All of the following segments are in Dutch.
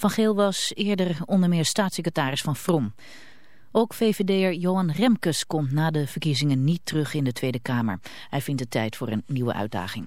Van Geel was eerder onder meer staatssecretaris van Vrom. Ook VVD'er Johan Remkes komt na de verkiezingen niet terug in de Tweede Kamer. Hij vindt het tijd voor een nieuwe uitdaging.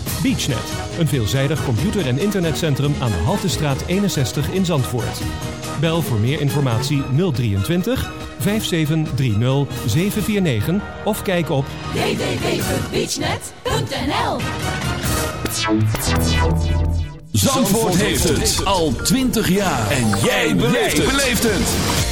BeachNet, een veelzijdig computer- en internetcentrum aan de Haltestraat 61 in Zandvoort. Bel voor meer informatie 023 5730749 of kijk op www.beachnet.nl Zandvoort heeft het al 20 jaar. En jij beleeft het.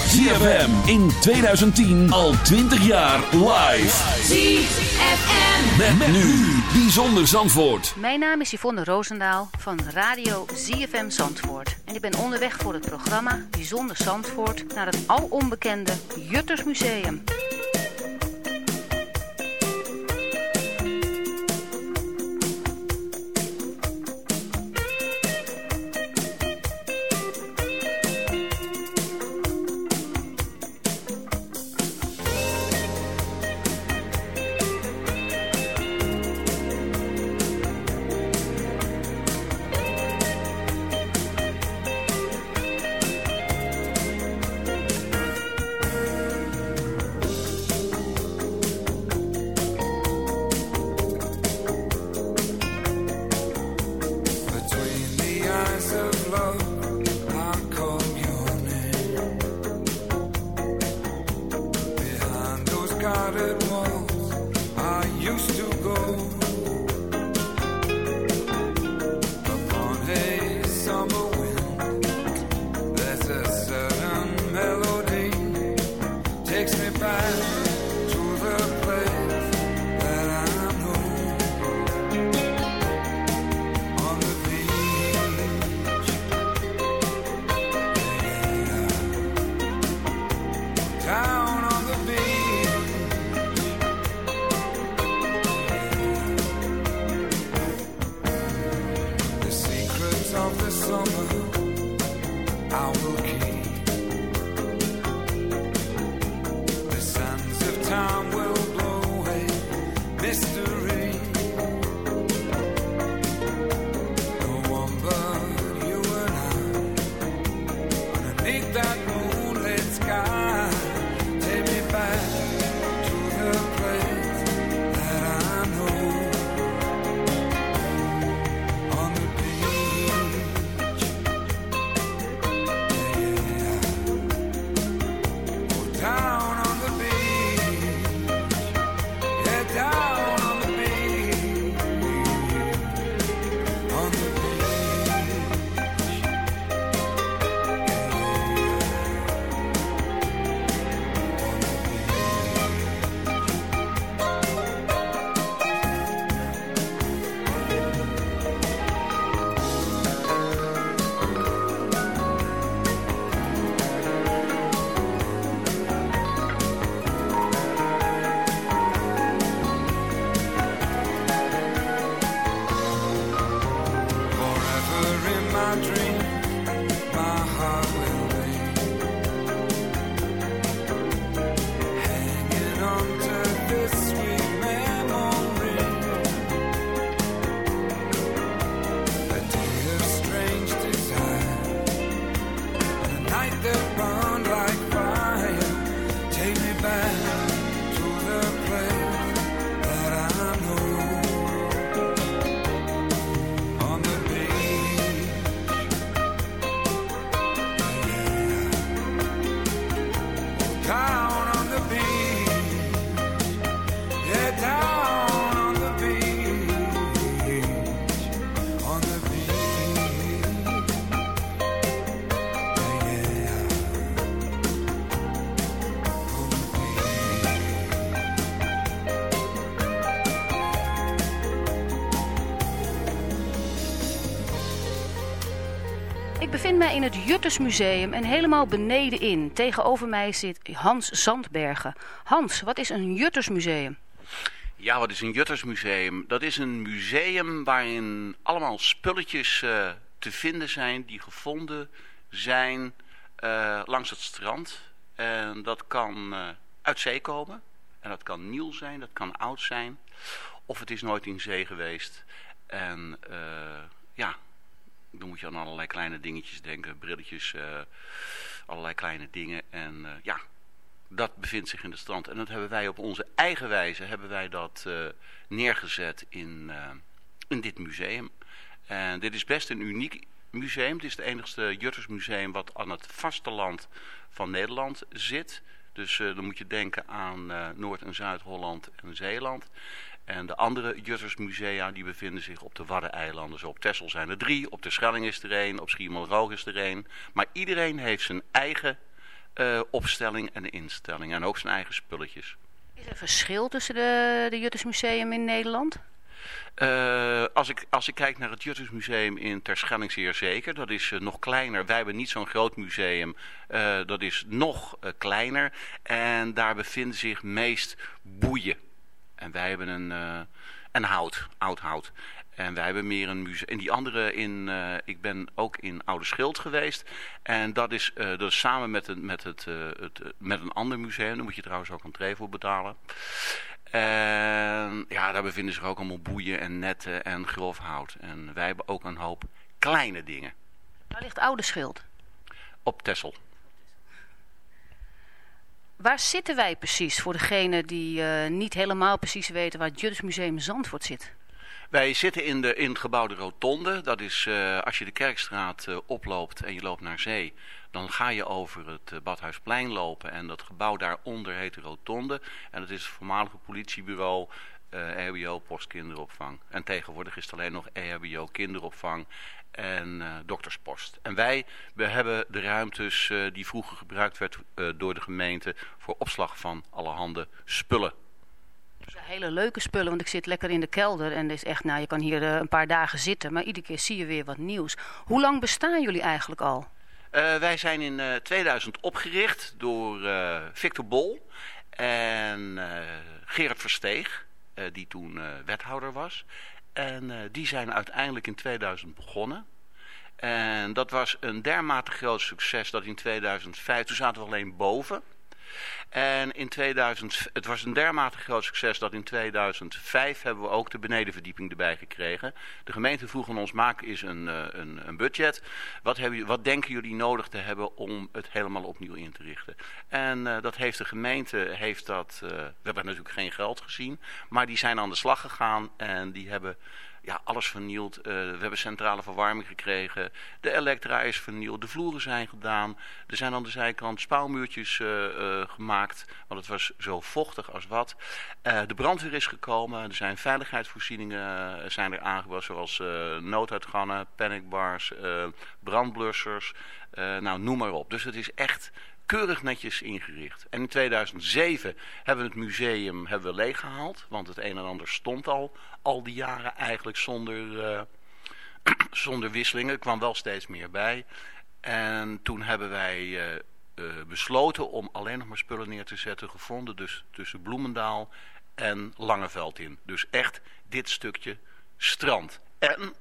ZFM in 2010 al 20 jaar live. ZFM Met, met nu Bijzonder Zandvoort. Mijn naam is Yvonne Roosendaal van Radio ZFM Zandvoort. En ik ben onderweg voor het programma Bijzonder Zandvoort naar het al onbekende Juttersmuseum. Bevind mij in het Juttersmuseum en helemaal beneden in. Tegenover mij zit Hans Zandbergen. Hans, wat is een Juttersmuseum? Ja, wat is een Juttersmuseum? Dat is een museum waarin allemaal spulletjes eh, te vinden zijn die gevonden zijn eh, langs het strand. En dat kan eh, uit zee komen. En dat kan nieuw zijn, dat kan oud zijn. Of het is nooit in zee geweest. En ja, dan moet je aan allerlei kleine dingetjes denken. Brilletjes, eh, allerlei kleine dingen. En eh, ja, dat bevindt zich in het strand. En dat hebben wij op onze eigen wijze hebben wij dat eh, neergezet in, in dit museum. En dit is best een uniek museum. Het is het enigste Juttersmuseum wat aan het vasteland van Nederland zit. Dus dan moet je denken aan Noord- en Zuid-Holland en Zeeland. En de andere Juttersmusea die bevinden zich op de Waddeneilanden. Zo op Texel zijn er drie, op de Schelling is er één, op Schiermonnikoog is er één. Maar iedereen heeft zijn eigen opstelling en instelling en ook zijn eigen spulletjes. Is er verschil tussen de, de Juttersmuseum in Nederland? Uh, als, ik, als ik kijk naar het Juttersmuseum in Terschelling zeer zeker. Dat is uh, nog kleiner. Wij hebben niet zo'n groot museum. Dat is nog kleiner. En daar bevinden zich meest boeien. En wij hebben een, en hout, oud hout. En wij hebben meer een museum. En die andere in, uh, ik ben ook in Oude Schild geweest. En dat is, uh, dat is samen met, een, met, het, uh, het, met een ander museum. Daar moet je trouwens ook een tree voor betalen. En ja, daar bevinden zich ook allemaal boeien en netten en grof hout. En wij hebben ook een hoop kleine dingen. Waar ligt Oude Schild? Op Tessel. Waar zitten wij precies voor degene die niet helemaal precies weten waar het Juttersmuseum Zandvoort zit? Wij zitten in, de, in het gebouw de Rotonde. Dat is uh, als je de Kerkstraat uh, oploopt en je loopt naar zee. Dan ga je over het Badhuisplein lopen. En dat gebouw daaronder heet de Rotonde. En dat is het voormalige politiebureau, EHBO, postkinderopvang. En tegenwoordig is het alleen nog EHBO kinderopvang en dokterspost. En wij we hebben de ruimtes die vroeger gebruikt werd door de gemeente voor opslag van allerhande spullen hele leuke spullen, want ik zit lekker in de kelder en is echt, nou, je kan hier een paar dagen zitten, maar iedere keer zie je weer wat nieuws. Hoe lang bestaan jullie eigenlijk al? Wij zijn in uh, 2000 opgericht door Victor Bol en Gerard Versteeg, die toen wethouder was. En die zijn uiteindelijk in 2000 begonnen. En dat was een dermate groot succes dat in 2005, toen zaten we alleen boven... En in 2000, het was een dermate groot succes dat in 2005 hebben we ook de benedenverdieping erbij gekregen. De gemeente vroeg aan ons, maak eens een, eh, een, een budget. Wat, hebben, wat denken jullie nodig te hebben om het helemaal opnieuw in te richten? En uh, dat heeft de gemeente, heeft dat, uh, we hebben natuurlijk geen geld gezien, maar die zijn aan de slag gegaan en die hebben ja, alles vernield. Uh, we hebben centrale verwarming gekregen. De elektra is vernield. De vloeren zijn gedaan. Er zijn aan de zijkant spouwmuurtjes uh, uh, gemaakt. Want het was zo vochtig als wat. de brandweer is gekomen. Er zijn veiligheidsvoorzieningen zijn er aangebracht. Zoals nooduitgangen, panicbars, brandblussers. Nou, noem maar op. Dus het is echt keurig netjes ingericht. En in 2007 hebben we het museum hebben we leeggehaald. Want het een en ander stond al, al die jaren eigenlijk zonder, uh, zonder wisselingen. Er kwam wel steeds meer bij. En toen hebben wij uh, besloten om alleen nog maar spullen neer te zetten. Gevonden dus tussen Bloemendaal en Langeveld in. Dus echt dit stukje strand. En...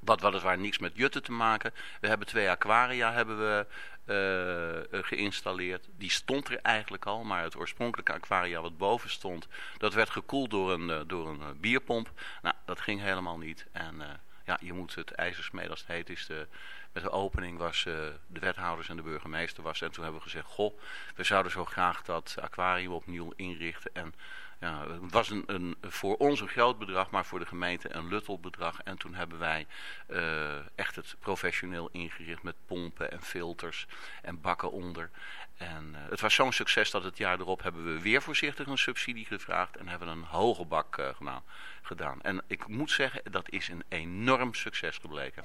Wat weliswaar niks met jutten te maken. We hebben twee aquaria hebben we uh, geïnstalleerd. Die stond er eigenlijk al, maar het oorspronkelijke aquaria wat boven stond, dat werd gekoeld door een, uh, door een bierpomp. Nou, dat ging helemaal niet. En ja, je moet het ijzersmeden als het heet is. De, met de opening was de wethouders en de burgemeester was. En toen hebben we gezegd, goh, we zouden zo graag dat aquarium opnieuw inrichten. En ja, het was een, een, voor ons een groot bedrag, maar voor de gemeente een luttel bedrag. En toen hebben wij uh, echt het professioneel ingericht met pompen en filters en bakken onder. En uh, het was zo'n succes dat het jaar erop hebben we weer voorzichtig een subsidie gevraagd en hebben een hoge bak uh, gedaan. En ik moet zeggen, dat is een enorm succes gebleken.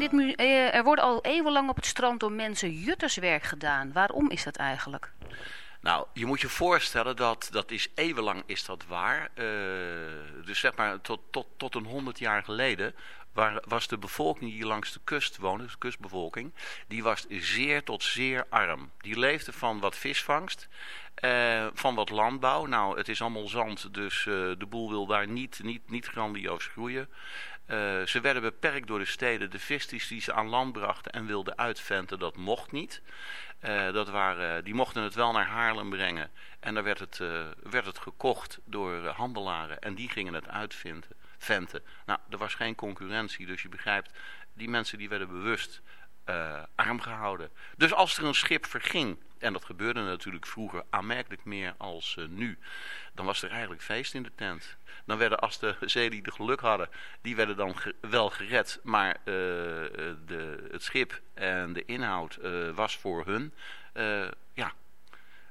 eh, er wordt al eeuwenlang op het strand door mensen jutterswerk gedaan. Waarom is dat eigenlijk? Nou, je moet je voorstellen dat dat is eeuwenlang is dat waar. Eh, dus zeg maar tot, tot, tot een honderd jaar geleden waar, was de bevolking die langs de kust woonde, de kustbevolking, die was zeer tot zeer arm. Die leefde van wat visvangst, eh, van wat landbouw. Nou, het is allemaal zand, dus de boel wil daar niet, niet, niet grandioos groeien. Eh, ze werden beperkt door de steden. De vis die ze aan land brachten en wilden uitventen, dat mocht niet. Eh, dat waren, die mochten het wel naar Haarlem brengen. En daar werd het, eh, werd het gekocht door handelaren. En die gingen het uitventen. Venten. Nou, er was geen concurrentie. Dus je begrijpt, die mensen die werden bewust arm gehouden. Dus als er een schip verging, en dat gebeurde natuurlijk vroeger aanmerkelijk meer als eh, nu, dan was er eigenlijk feest in de tent. Dan werden, als de zeelieden geluk hadden, die werden dan wel gered, maar eh, de, het schip en de inhoud eh, was voor hun. Eh, ja,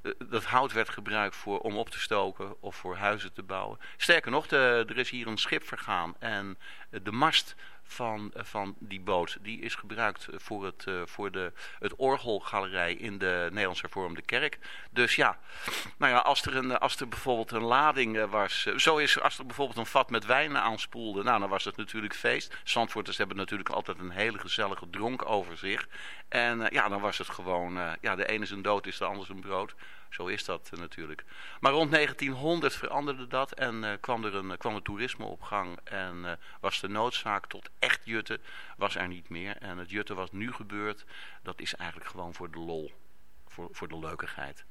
eh, dat hout werd gebruikt voor, om op te stoken of voor huizen te bouwen. Sterker nog, er is hier een schip vergaan en eh, de mast van, eh, van die boot die is gebruikt voor, het, eh, voor de, het orgelgalerij in de Nederlands Hervormde Kerk. Dus ja, nou ja, als er, een, als er bijvoorbeeld een lading eh, was, eh, zo is als er bijvoorbeeld een vat met wijn aanspoelde, nou dan was het natuurlijk feest. Zandvoorters hebben natuurlijk altijd een hele gezellige dronk over zich. En eh, ja, dan was het gewoon, eh, ja, de ene zijn dood is de ander zijn brood. Zo is dat eh, natuurlijk. Maar rond 1900 veranderde dat en eh, kwam er een, kwam het toerisme op gang. En eh, was de noodzaak tot echt jutten was er niet meer. En het jutten wat nu gebeurt, dat is eigenlijk gewoon voor de lol. Voor, voor de leukigheid.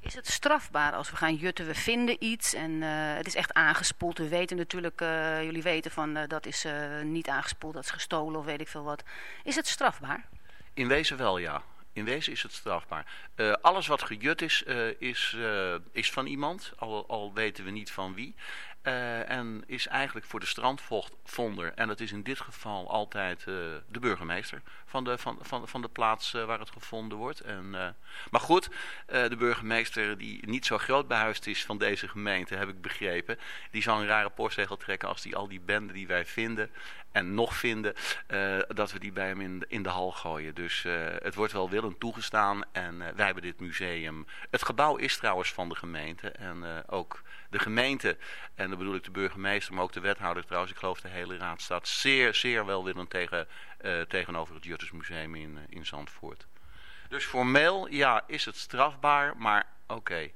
Is het strafbaar als we gaan jutten, we vinden iets en eh, het is echt aangespoeld. We weten natuurlijk, eh, jullie weten van eh, dat is eh, niet aangespoeld, dat is gestolen of weet ik veel wat. Is het strafbaar? In wezen wel, ja. In wezen is het strafbaar. Eh, alles wat gejut is, eh, is, eh, is van iemand, al, al weten we niet van wie. En is eigenlijk voor de strandvonder, en dat is in dit geval altijd de burgemeester van de, van, van, van de plaats waar het gevonden wordt. En, maar goed, de burgemeester die niet zo groot behuisd is van deze gemeente, heb ik begrepen, die zal een rare postzegel trekken als die al die benden die wij vinden en nog vinden, eh, dat we die bij hem in, in de hal gooien. Dus eh, het wordt wel willend toegestaan en eh, wij hebben dit museum. Het gebouw is trouwens van de gemeente en ook de gemeente, en dan bedoel ik de burgemeester, maar ook de wethouder trouwens, ik geloof de hele raad staat zeer, zeer welwillend tegen, tegenover het Juttersmuseum in, eh, in Zandvoort. Dus formeel, ja, is het strafbaar, maar oké.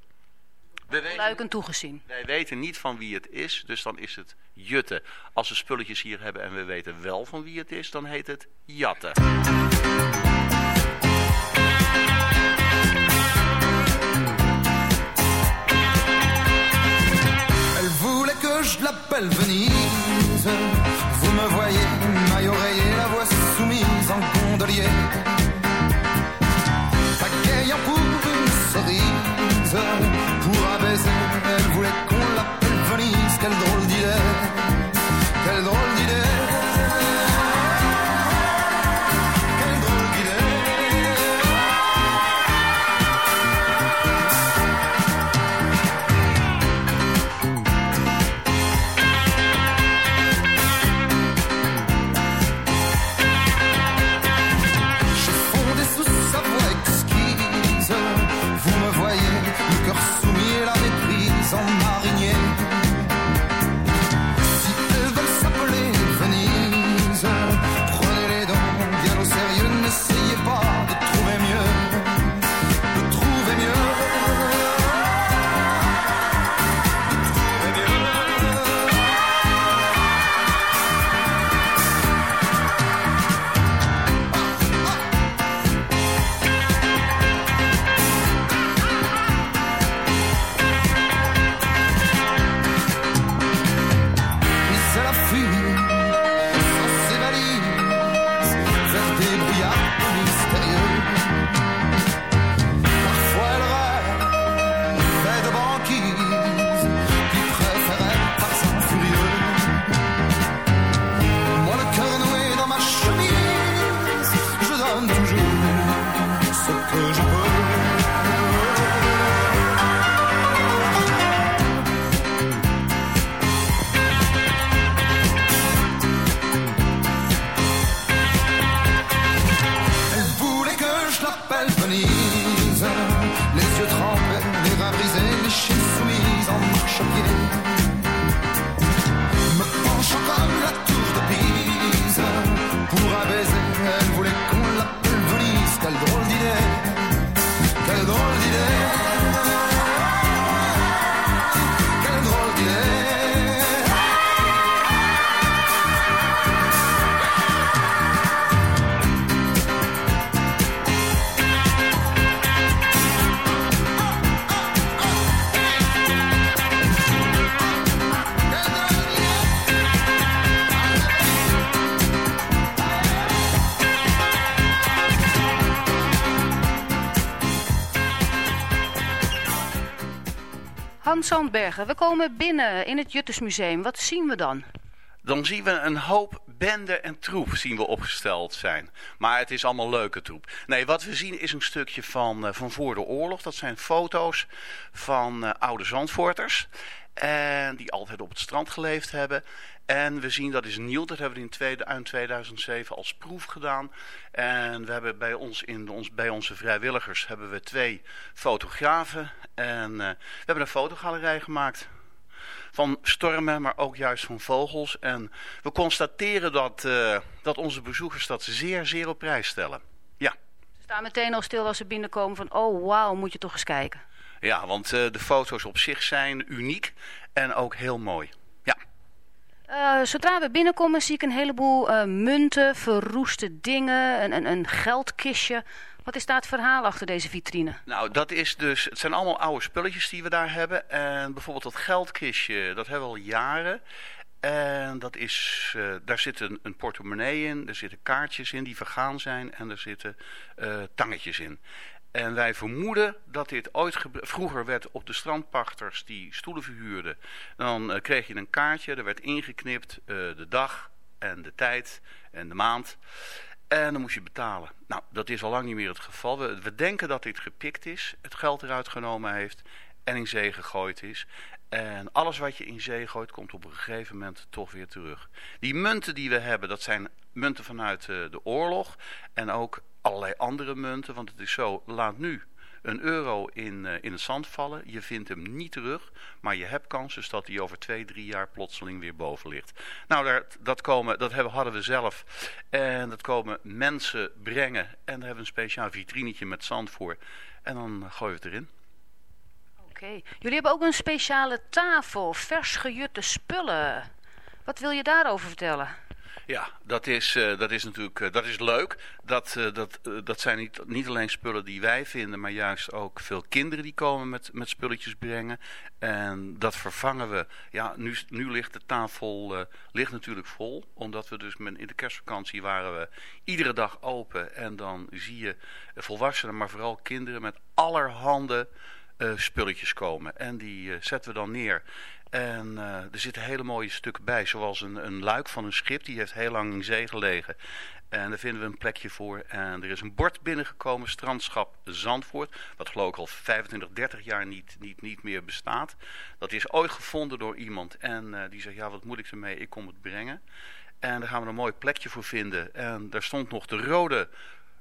We Luiken toegezien. Wij weten niet van wie het is, dus dan is het jutten. Als we spulletjes hier hebben en we weten wel van wie het is, dan heet het jatten. Elle voulait que je l'appelle Venise. Vous me voyez, maille oreiller, la voix soumise en gondolier. Venise. Zandbergen, we komen binnen in het Juttersmuseum. Wat zien we dan? Dan zien we een hoop bende en troep zien we opgesteld zijn. Maar het is allemaal leuke troep. Nee, wat we zien is een stukje van, eh, van voor de oorlog. Dat zijn foto's van eh, oude Zandvoorters. En die altijd op het strand geleefd hebben. En we zien, dat is nieuw, dat hebben we in tweede, in 2007 als proef gedaan. En we hebben bij, ons in ons, bij onze vrijwilligers hebben we twee fotografen. En eh, we hebben een fotogalerij gemaakt van stormen, maar ook juist van vogels. En we constateren dat, eh, dat onze bezoekers dat zeer, zeer op prijs stellen. Ja, Ze staan meteen al stil als ze binnenkomen van... oh, wauw, moet je toch eens kijken. Ja want eh, de foto's op zich zijn uniek en ook heel mooi. Ja. Eh, zodra we binnenkomen zie ik een heleboel eh, munten, verroeste dingen, een, een, een geldkistje. Wat is daar het verhaal achter deze vitrine? Nou, dat is dus, het zijn allemaal oude spulletjes die we daar hebben. En bijvoorbeeld dat geldkistje, dat hebben we al jaren. En dat is, daar zit een, een portemonnee in, er zitten kaartjes in die vergaan zijn en er zitten tangetjes in. En wij vermoeden dat dit ooit vroeger werd op de strandpachters die stoelen verhuurden. Dan eh, kreeg je een kaartje, er werd ingeknipt eh, de dag en de tijd en de maand. En dan moest je betalen. Nou, dat is al lang niet meer het geval. We, we denken dat dit gepikt is, het geld eruit genomen heeft en in zee gegooid is. En alles wat je in zee gooit, komt op een gegeven moment toch weer terug. Die munten die we hebben, dat zijn munten vanuit eh, de oorlog. En ook allerlei andere munten. Want het is zo, laat nu een euro in, uh, in het zand vallen. Je vindt hem niet terug, maar je hebt kans dus dat hij over twee, drie jaar plotseling weer boven ligt. Nou, daar, dat, komen, dat hebben, hadden we zelf. En dat komen mensen brengen. En daar hebben we een speciaal vitrinetje met zand voor. En dan gooien we het erin. Oké. Jullie hebben ook een speciale tafel, vers gejutte spullen. Wat wil je daarover vertellen? Ja, dat is, uh, dat is natuurlijk uh, dat is leuk. Dat, uh, dat, dat zijn niet, niet alleen spullen die wij vinden, maar juist ook veel kinderen die komen met, met spulletjes brengen. En dat vervangen we. Ja, nu, nu ligt de tafel ligt natuurlijk vol. Omdat we dus met, in de kerstvakantie waren we iedere dag open. En dan zie je volwassenen, maar vooral kinderen met allerhande spulletjes komen. En die zetten we dan neer. En uh, er zitten hele mooie stukken bij, zoals een, een luik van een schip. Die heeft heel lang in zee gelegen. En daar vinden we een plekje voor. En er is een bord binnengekomen, strandschap Zandvoort. Wat geloof ik al 25, 30 jaar niet, niet, niet meer bestaat. Dat is ooit gevonden door iemand. En die zegt, ja wat moet ik ermee? Ik kom het brengen. En daar gaan we een mooi plekje voor vinden. En daar stond nog de rode,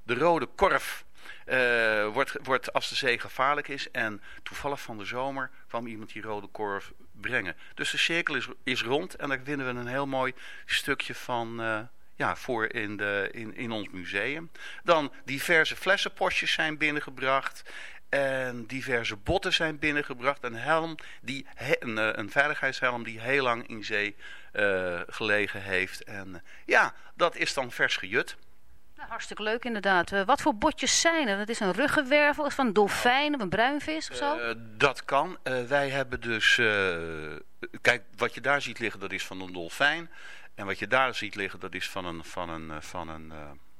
de rode korf uh, wordt, wordt als de zee gevaarlijk is. En toevallig van de zomer kwam iemand die rode korf brengen. Dus de cirkel is, is rond en daar vinden we een heel mooi stukje van... Uh, ja, voor in, de, in, in ons museum. Dan diverse flessenpostjes zijn binnengebracht. En diverse botten zijn binnengebracht. Een helm, die, een, eh, een veiligheidshelm die heel lang in zee gelegen heeft. En ja, dat is dan vers gejut. Hartstikke leuk inderdaad. Uh, wat voor botjes zijn er? Dat is een ruggenwervel, is van een dolfijn of een bruinvis of zo? Uh, dat kan. Uh, wij hebben dus... kijk, wat je daar ziet liggen, dat is van een dolfijn. En wat je daar ziet liggen, dat is van een, van een, van een,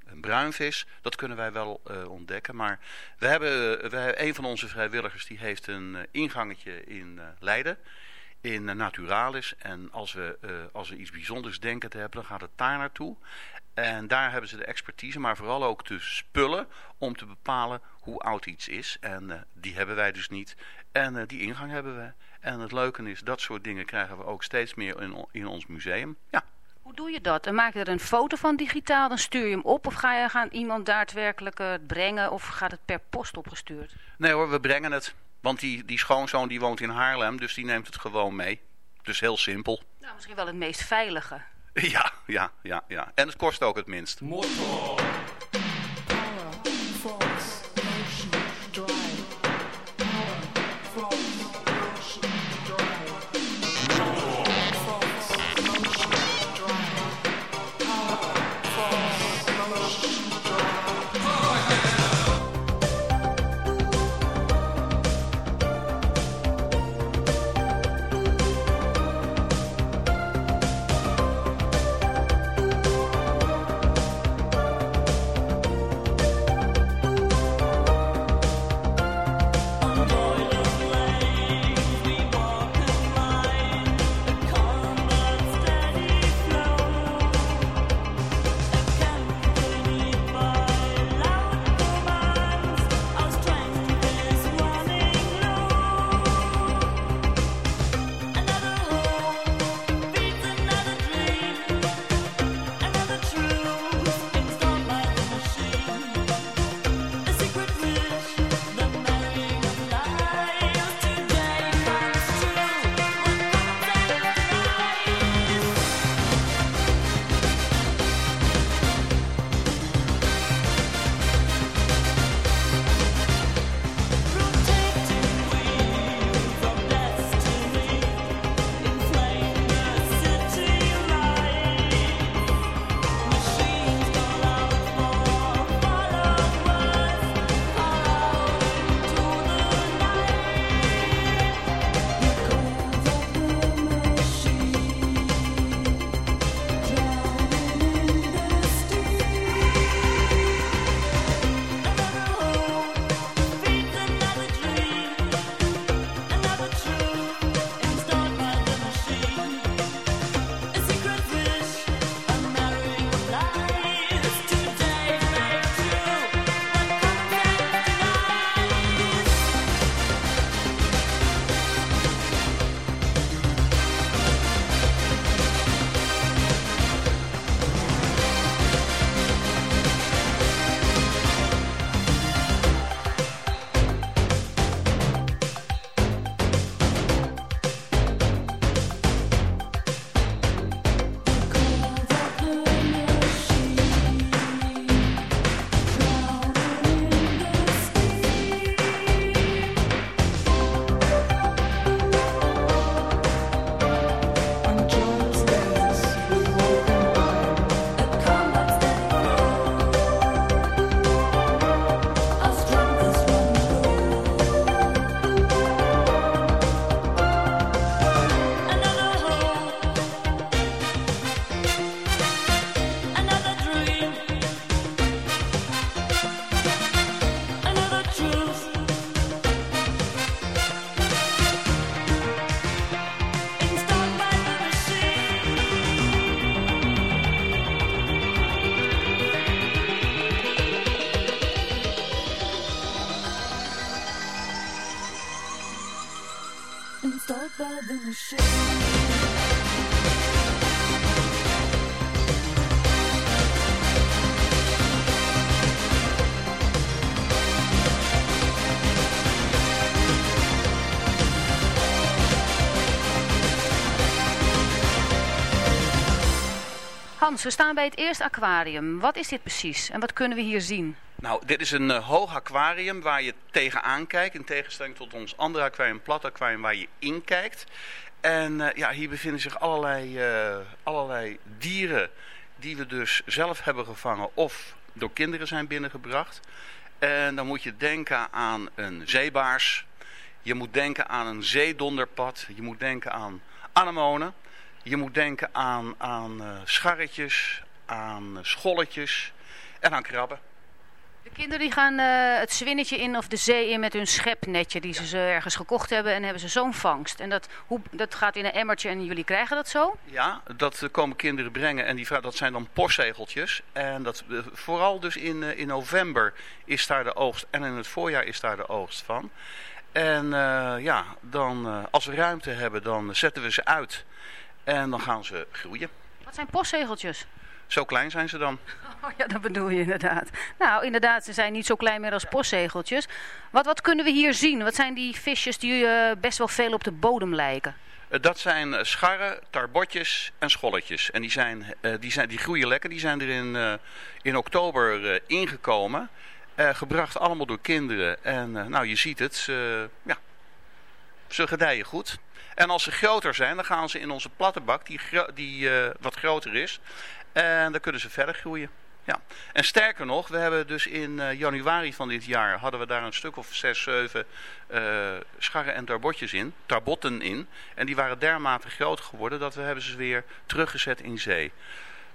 een bruinvis. Dat kunnen wij wel ontdekken. Maar we hebben, we hebben, een van onze vrijwilligers die heeft een ingangetje in Leiden in Naturalis. En als we, uh, als we iets bijzonders denken te hebben, dan gaat het daar naartoe. En daar hebben ze de expertise, maar vooral ook de spullen om te bepalen hoe oud iets is. En uh, die hebben wij dus niet. En uh, die ingang hebben we. En het leuke is, dat soort dingen krijgen we ook steeds meer in, in ons museum. Ja. Hoe doe je dat? Dan maak je er een foto van digitaal, dan stuur je hem op? Of ga je gaan iemand daadwerkelijk uh, brengen of gaat het per post opgestuurd? Nee hoor, we brengen het. Want die, die schoonzoon die woont in Haarlem, dus die neemt het gewoon mee. Dus heel simpel. Nou, misschien wel het meest veilige. Ja, ja, ja, ja. En het kost ook het minst. Mooi. Hans, we staan bij het eerste aquarium. Wat is dit precies en wat kunnen we hier zien? Nou, dit is een eh, hoog aquarium waar je tegenaan kijkt. In tegenstelling tot ons andere aquarium, plat aquarium, waar je in kijkt. En eh, ja, hier bevinden zich allerlei, eh, allerlei dieren die we dus zelf hebben gevangen of door kinderen zijn binnengebracht. En dan moet je denken aan een zeebaars. Je moet denken aan een zeedonderpad. Je moet denken aan anemonen. Je moet denken aan, aan uh, scharretjes, aan uh, scholletjes en aan krabben. De kinderen die gaan uh, het zwinnetje in of de zee in met hun schepnetje die ze, ze ergens gekocht hebben en hebben ze zo'n vangst. En dat, hoe, dat gaat in een emmertje en jullie krijgen dat zo? Ja, dat komen kinderen brengen en die, dat zijn dan postzegeltjes. En dat, vooral dus in, in november is daar de oogst en in het voorjaar is daar de oogst van. En ja, dan, als we ruimte hebben dan zetten we ze uit. En dan gaan ze groeien. Wat zijn postzegeltjes? Zo klein zijn ze dan. Oh ja, dat bedoel je inderdaad. Nou, inderdaad, ze zijn niet zo klein meer als postzegeltjes. Wat, wat kunnen we hier zien? Wat zijn die visjes die uh, best wel veel op de bodem lijken? Uh, dat zijn scharren, tarbotjes en scholletjes. En die, zijn, uh, die, zijn, die groeien lekker. Die zijn er in, in oktober ingekomen. gebracht allemaal door kinderen. En nou, je ziet het. ja, ze gedijen goed. En als ze groter zijn, dan gaan ze in onze platte bak, die, die uh, wat groter is. En dan kunnen ze verder groeien. Ja. En sterker nog, we hebben dus in uh, januari van dit jaar, hadden we daar een stuk of zes, zeven uh, scharren en tarbotjes in, tarbotten in. En die waren dermate groot geworden dat we hebben ze weer teruggezet in zee.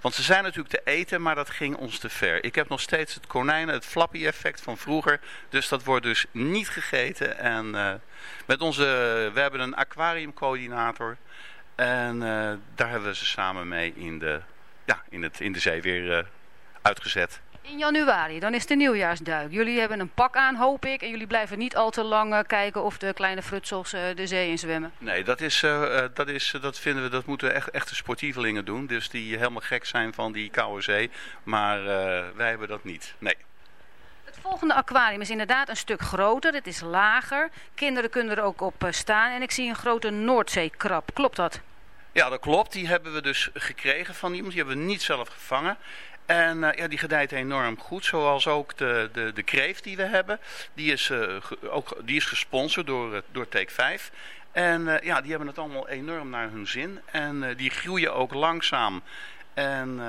Want ze zijn natuurlijk te eten, maar dat ging ons te ver. Ik heb nog steeds het konijnen, het flappy effect van vroeger. Dus dat wordt dus niet gegeten. En uh, met onze, we hebben een aquariumcoördinator. En uh, daar hebben we ze samen mee in de, ja, in het, in de zee weer uh, uitgezet. In januari, dan is de nieuwjaarsduik. Jullie hebben een pak aan, hoop ik. En jullie blijven niet al te lang uh, kijken of de kleine frutsels uh, de zee in zwemmen. Nee, dat, is, uh, dat, is, dat vinden we, dat moeten echt, echte sportievelingen doen. Dus die helemaal gek zijn van die koude zee. Maar wij hebben dat niet, nee. Het volgende aquarium is inderdaad een stuk groter. Het is lager. Kinderen kunnen er ook op staan. En ik zie een grote Noordzeekrab. Klopt dat? Ja, dat klopt. Die hebben we dus gekregen van iemand. Die hebben we niet zelf gevangen. En uh, ja, die gedijt enorm goed, zoals ook de, de, de kreeft die we hebben. Die is, ge, ook, die is gesponsord door, uh, door Take 5. En ja, die hebben het allemaal enorm naar hun zin. En die groeien ook langzaam. En,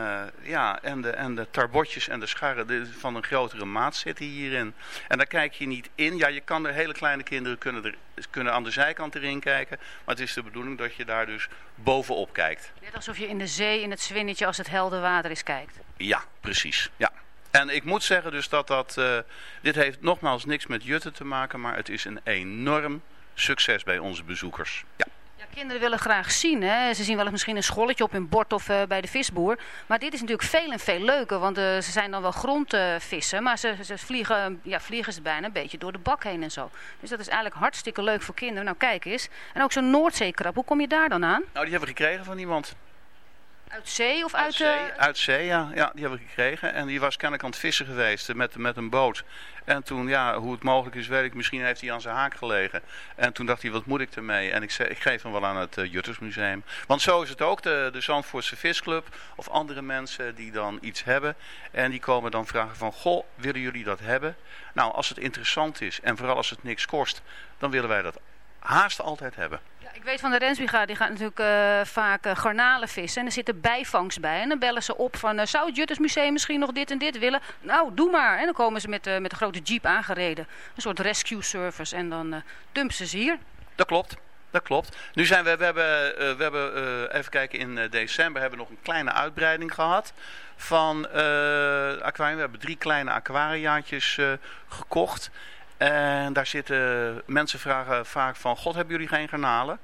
ja, en, de, en de tarbotjes en de scharren van een grotere maat zitten hierin. En daar kijk je niet in. Ja, je kan er hele kleine kinderen kunnen, er, kunnen aan de zijkant erin kijken. Maar het is de bedoeling dat je daar dus bovenop kijkt. Net alsof je in de zee, in het zwinnetje, als het helder water is, kijkt. Ja, precies. Ja. En ik moet zeggen dus dat dat... Uh, dit heeft nogmaals niks met jutten te maken, maar het is een enorm succes bij onze bezoekers. Ja. Kinderen willen graag zien. Hè? Ze zien wel eens misschien een scholletje op hun bord of uh, bij de visboer. Maar dit is natuurlijk veel en veel leuker. Want uh, ze zijn dan wel grondvissen. maar ze, ze vliegen, ja, vliegen ze bijna een beetje door de bak heen en zo. Dus dat is eigenlijk hartstikke leuk voor kinderen. Nou, kijk eens. En ook zo'n Noordzeekrab. Hoe kom je daar dan aan? Nou, die hebben we gekregen van iemand. Uit zee of uit... Uit, zee, uh... uit zee, ja. ja. Die hebben we gekregen. En die was kennelijk aan het vissen geweest met, met een boot. En toen, ja, hoe het mogelijk is, weet ik. Misschien heeft hij aan zijn haak gelegen. En toen dacht hij, wat moet ik ermee? En ik, zei, ik geef hem wel aan het uh, Juttersmuseum. Want zo is het ook. De, de Zandvoortse Visclub of andere mensen die dan iets hebben. En die komen dan vragen van, goh, willen jullie dat hebben? Nou, als het interessant is en vooral als het niks kost, dan willen wij dat haast altijd hebben. Ja, ik weet van de Rensbrigade, die gaat natuurlijk uh, vaak uh, garnalen vissen. En er zit er bijvangst bij. En dan bellen ze op van, uh, zou het Juttersmuseum misschien nog dit en dit willen? Nou, doe maar. En dan komen ze met, met een grote jeep aangereden. Een soort rescue service. En dan dumpen ze ze hier. Dat klopt. Dat klopt. Nu zijn we, we hebben, we hebben even kijken, in december hebben we nog een kleine uitbreiding gehad van aquarium. We hebben drie kleine aquariaatjes gekocht. En daar zitten mensen vragen vaak van, god hebben jullie geen garnalen?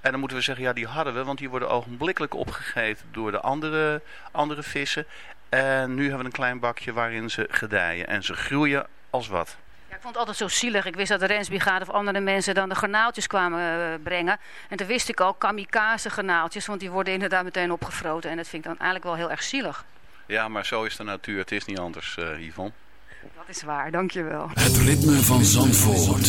En dan moeten we zeggen, ja die hadden we, want die worden ogenblikkelijk opgegeten door de andere, andere vissen. En nu hebben we een klein bakje waarin ze gedijen en ze groeien als wat. Ja, ik vond het altijd zo zielig. Ik wist dat de Rensbrigade of andere mensen dan de garnaaltjes kwamen uh, brengen. En toen wist ik al kamikaze garnaaltjes, want die worden inderdaad meteen opgefroten. En dat vind ik dan eigenlijk wel heel erg zielig. Ja, maar zo is de natuur. Het is niet anders, uh, Yvonne. Dat is waar, dankjewel. Het ritme van Zandvoort.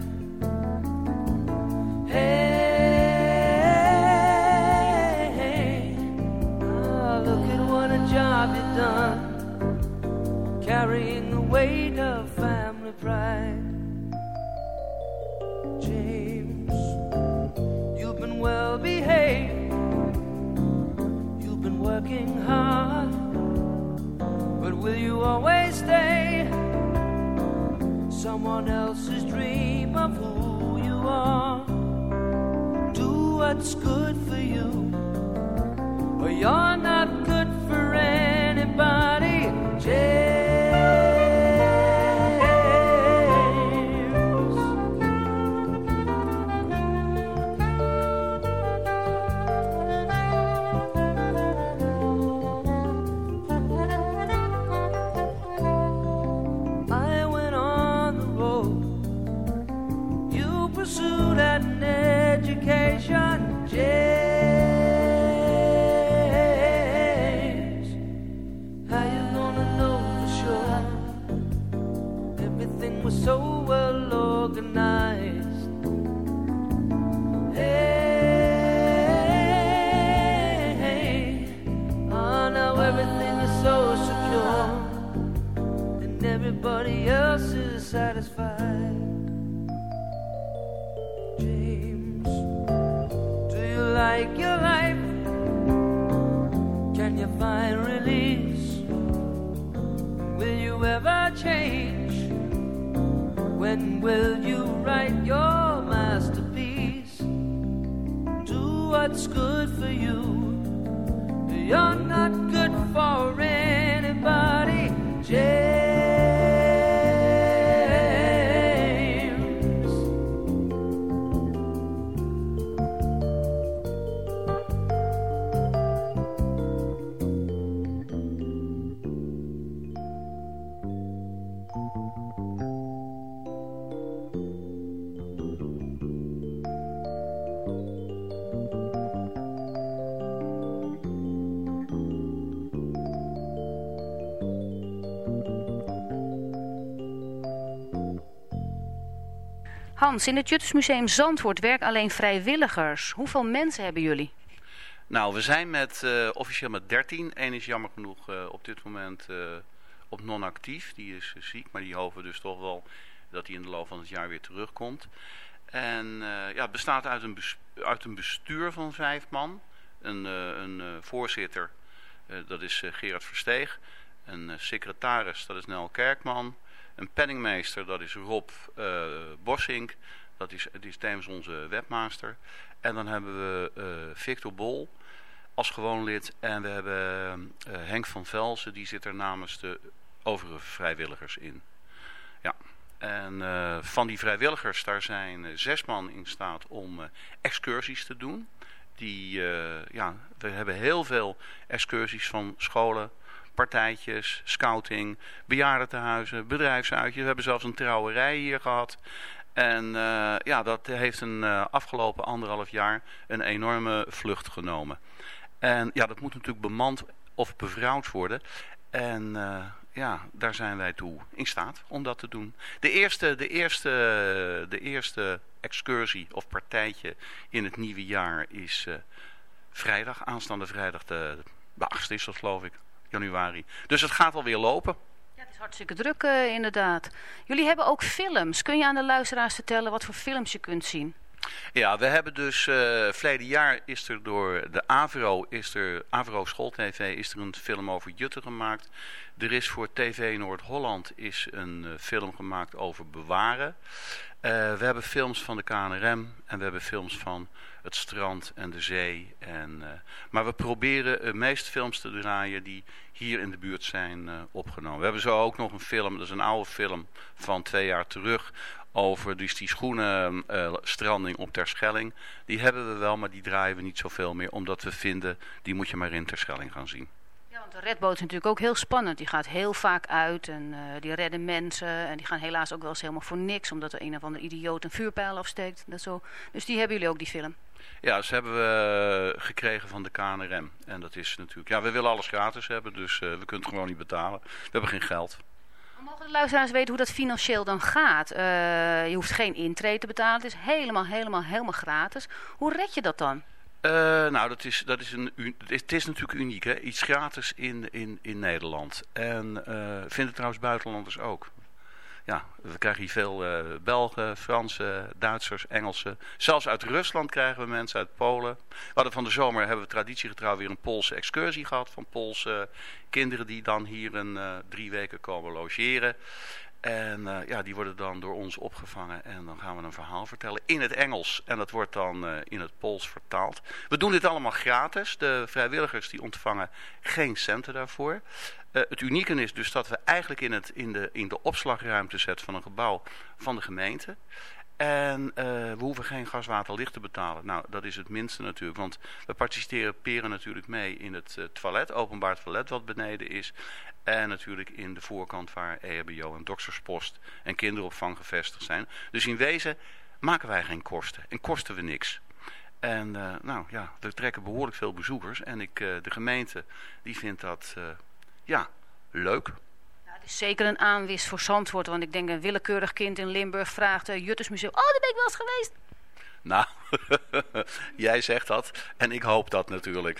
Weight of family pride. James, you've been well behaved, you've been working hard, but will you always stay someone else's dream of who you are? Do what's good so well organized. Hey, hey, oh, now everything is so secure, and everybody else is satisfied. James, do you like your life? Can you find release? Will you ever change? When will you write your masterpiece? Do what's good for you. You're not good for anybody. Just In het Juttersmuseum Zandvoort werken alleen vrijwilligers. Hoeveel mensen hebben jullie? Nou, we zijn met, uh, officieel met 13. Eén is jammer genoeg uh, op dit moment uh, op non-actief. Die is ziek, maar die hopen dus toch wel dat hij in de loop van het jaar weer terugkomt. En ja, het bestaat uit een, uit een bestuur van vijf man. Een, een voorzitter, dat is Gerard Versteeg. Een secretaris, dat is Nel Kerkman. Een penningmeester, dat is Rob uh, Bossink. Dat is, die is tevens onze webmaster. En dan hebben we uh, Victor Bol als gewoon lid. En we hebben uh, Henk van Velsen, die zit er namens de overige vrijwilligers in. Ja. En van die vrijwilligers, daar zijn zes man in staat om excursies te doen. Die, ja, we hebben heel veel excursies van scholen, partijtjes, scouting, bejaardentehuizen, bedrijfsuitjes. We hebben zelfs een trouwerij hier gehad. En uh, ja, dat heeft een uh, afgelopen anderhalf jaar een enorme vlucht genomen. En ja, dat moet natuurlijk bemand of bevrouwd worden. En uh, ja, daar zijn wij toe in staat om dat te doen. De eerste, de eerste, de eerste excursie of partijtje in het nieuwe jaar is vrijdag, aanstaande vrijdag de, de 8e is dat geloof ik, januari. Dus het gaat alweer lopen. Ja, het is hartstikke druk uh, inderdaad. Jullie hebben ook films. Kun je aan de luisteraars vertellen wat voor films je kunt zien? Ja, we hebben dus, uh, verleden jaar is er door de AVRO, is er, AVRO Schooltv, is er een film over Jutten gemaakt. Er is voor TV Noord-Holland is een uh, film gemaakt over bewaren. Uh, we hebben films van de KNRM en we hebben films van het strand en de zee. En, maar we proberen de meeste films te draaien die hier in de buurt zijn opgenomen. We hebben zo ook nog een film, dat is een oude film van twee jaar terug... over dus die schoenenstranding op Terschelling. Die hebben we wel, maar die draaien we niet zoveel meer... omdat we vinden, die moet je maar in Terschelling gaan zien. Ja, want de redboot is natuurlijk ook heel spannend. Die gaat heel vaak uit en uh, die redden mensen. En die gaan helaas ook wel eens helemaal voor niks. Omdat er een of andere idioot een vuurpijl afsteekt. Dat zo. Dus die hebben jullie ook, die film. Ja, ze hebben we gekregen van de KNRM. En dat is natuurlijk... Ja, we willen alles gratis hebben, dus uh, we kunnen het gewoon niet betalen. We hebben geen geld. Mogen de luisteraars weten hoe dat financieel dan gaat? Uh, je hoeft geen intrede te betalen. Het is helemaal, helemaal, helemaal gratis. Hoe red je dat dan? Uh, nou, dat is, dat is een, het is natuurlijk uniek, hè? iets gratis in, in, in Nederland. En uh, vinden trouwens buitenlanders ook. Ja, we krijgen hier veel uh, Belgen, Fransen, Duitsers, Engelsen. Zelfs uit Rusland krijgen we mensen, uit Polen. We hadden van de zomer, hebben we traditiegetrouw weer een Poolse excursie gehad. Van Poolse kinderen die dan hier een drie weken komen logeren. En ja, die worden dan door ons opgevangen en dan gaan we een verhaal vertellen in het Engels. En dat wordt dan in het Pools vertaald. We doen dit allemaal gratis. De vrijwilligers die ontvangen geen centen daarvoor. Uh, het unieke is dus dat we eigenlijk in, het, in, de, in de opslagruimte zetten van een gebouw van de gemeente. En we hoeven geen gas, water, licht te betalen. Nou, dat is het minste natuurlijk. Want we participeren natuurlijk mee in het toilet, openbaar toilet wat beneden is. En natuurlijk in de voorkant waar EHBO en dokterspost en kinderopvang gevestigd zijn. Dus in wezen maken wij geen kosten en kosten we niks. En nou ja, we trekken behoorlijk veel bezoekers. En ik, de gemeente die vindt dat ja, leuk. Ja, het is zeker een aanwis voor Zandvoort. Want ik denk een willekeurig kind in Limburg vraagt uh, Juttersmuseum. Oh, daar ben ik wel eens geweest. Nou, jij zegt dat. En ik hoop dat natuurlijk.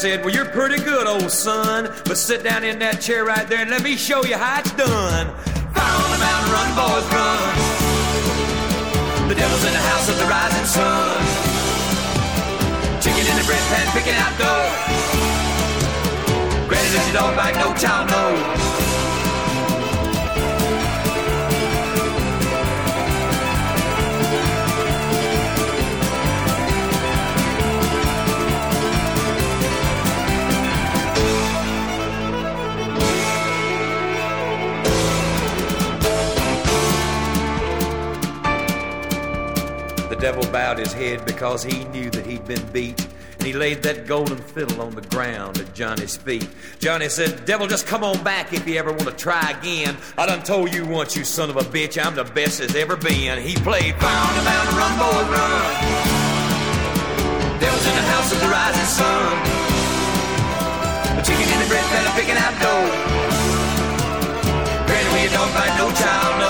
said, Well, you're pretty good, old son. But sit down in that chair right there and let me show you how it's done. Fire on the mountain, run, boys, run. The devil's in the house of the rising sun. Chicken in the bread pan, picking out dough. Granted, if you don't bite, no child knows. devil bowed his head because he knew that he'd been beat. And he laid that golden fiddle on the ground at Johnny's feet. Johnny said, Devil, just come on back if you ever want to try again. I done told you once, you son of a bitch, I'm the best there's ever been. He played "Bound and round, run, boy, run. Devil's in the house of the rising sun. A chicken in the bread, fella picking out dough. Granny, we don't fight no child, no.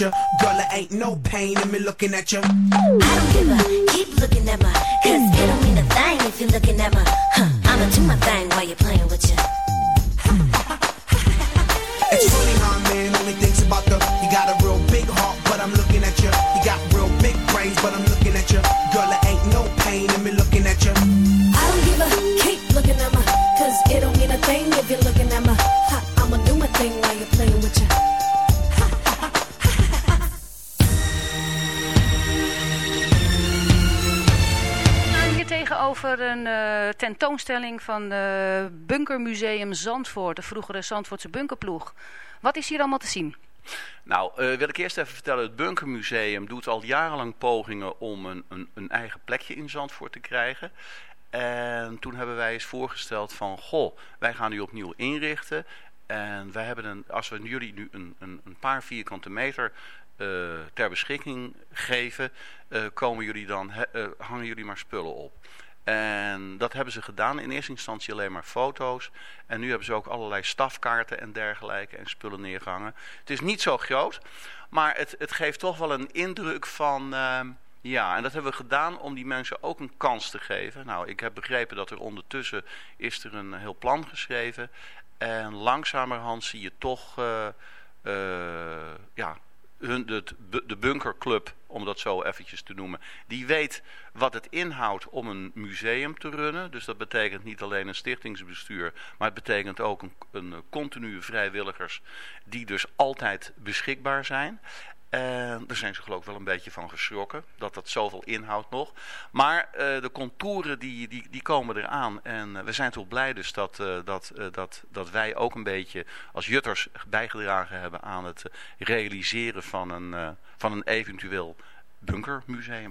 at you. Girl, there ain't no pain in me looking at you. I don't give a tentoonstelling van het Bunkermuseum Zandvoort, de vroegere Zandvoortse bunkerploeg. Wat is hier allemaal te zien? Nou, eh, wil ik eerst even vertellen, het Bunkermuseum doet al jarenlang pogingen om een, een, een eigen plekje in Zandvoort te krijgen. En toen hebben wij eens voorgesteld van, goh, wij gaan nu opnieuw inrichten. En wij hebben een, als we jullie nu een, een, een paar vierkante meter eh, ter beschikking geven, eh, komen jullie dan, hangen jullie maar spullen op. En dat hebben ze gedaan. In eerste instantie alleen maar foto's. En nu hebben ze ook allerlei stafkaarten en dergelijke en spullen neergehangen. Het is niet zo groot, maar het, het geeft toch wel een indruk van... ehm, ja, en dat hebben we gedaan om die mensen ook een kans te geven. Nou, ik heb begrepen dat er ondertussen is er een heel plan geschreven. En langzamerhand zie je toch... eh, eh, ja, hun, de, de bunkerclub, om dat zo eventjes te noemen, die weet wat het inhoudt om een museum te runnen. Dus dat betekent niet alleen een stichtingsbestuur, maar het betekent ook een, een continue vrijwilligers die dus altijd beschikbaar zijn. En daar zijn ze geloof ik wel een beetje van geschrokken, dat dat zoveel inhoudt nog. Maar eh, de contouren die, die, die komen eraan. En eh, we zijn toch blij dus dat, eh, dat, dat, dat wij ook een beetje als jutters bijgedragen hebben aan het realiseren van een, van een eventueel bunkermuseum.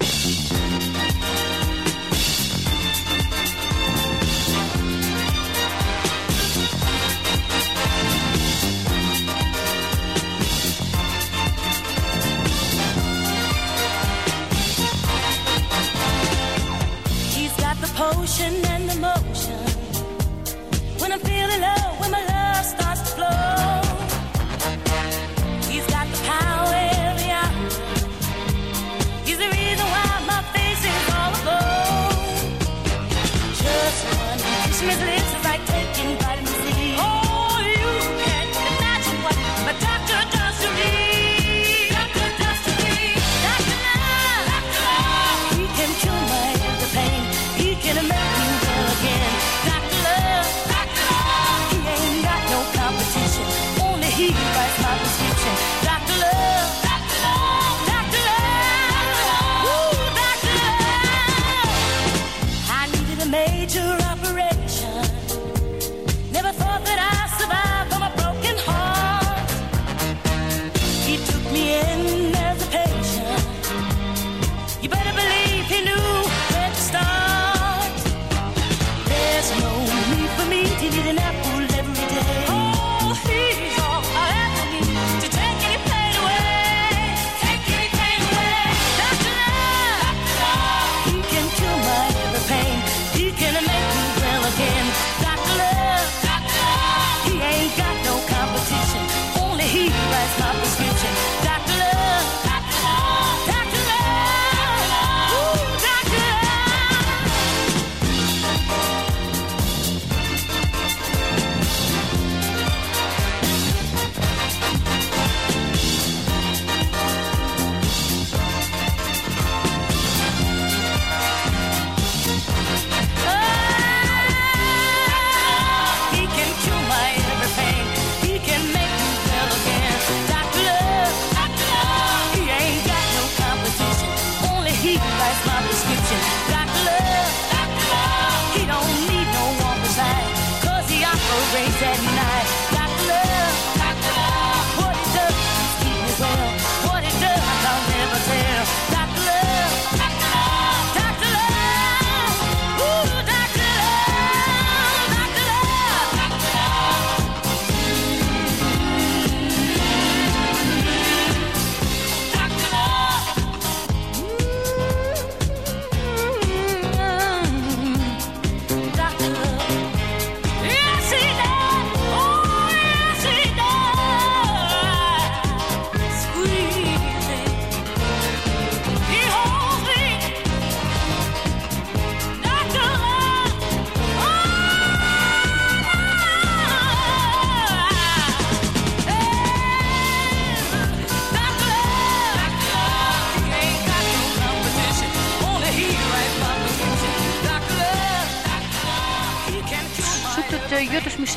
feeling love. Major.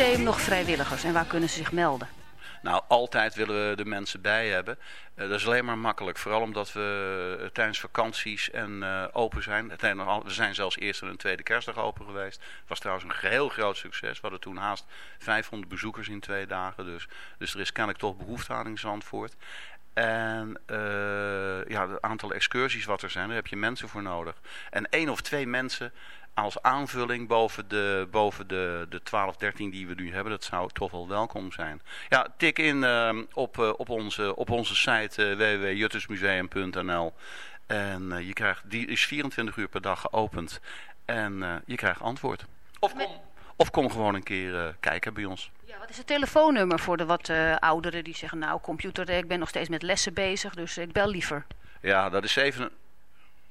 Eh, Juttersmuseum nog vrijwilligers en waar kunnen ze zich melden? Nou, altijd willen we de mensen bij hebben. Eh, dat is alleen maar makkelijk. Vooral omdat we eh, tijdens vakanties en uh, open zijn. We zijn zelfs eerst en tweede kerstdag open geweest. Het was trouwens een heel groot succes. We hadden toen haast 500 bezoekers in twee dagen. Dus, dus er is kennelijk toch behoefte aan in Zandvoort. En ja, het aantal excursies wat er zijn, daar heb je mensen voor nodig. En één of twee mensen als aanvulling boven de, boven de, de 12, 13 die we nu hebben. Dat zou toch wel welkom zijn. Ja, tik in uh, op, uh, op, onze, op onze site uh, www.juttersmuseum.nl En uh, je krijgt, die is 24 uur per dag geopend. En je krijgt antwoord. Of kom, of kom gewoon een keer kijken bij ons. Ja, wat is het telefoonnummer voor de wat ouderen die zeggen... nou, computer, ik ben nog steeds met lessen bezig, dus ik bel liever. Ja, dat is even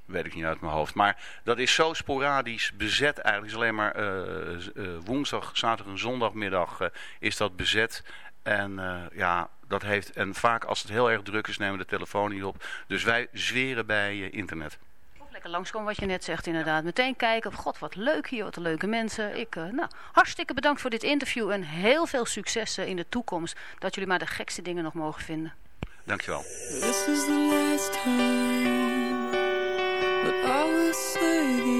weet ik niet uit mijn hoofd. Maar dat is zo sporadisch bezet eigenlijk. is alleen maar uh, uh, woensdag, zaterdag en zondagmiddag uh, is dat bezet. En ja, dat heeft... En vaak als het heel erg druk is, nemen we de telefoon niet op. Dus wij zweren bij internet. Of lekker langskomen wat je net zegt inderdaad. Meteen kijken. God, wat leuk hier, wat leuke mensen. Ik, nou, hartstikke bedankt voor dit interview. En heel veel succes in de toekomst. Dat jullie maar de gekste dingen nog mogen vinden. Dankjewel. This is the last time. But I will say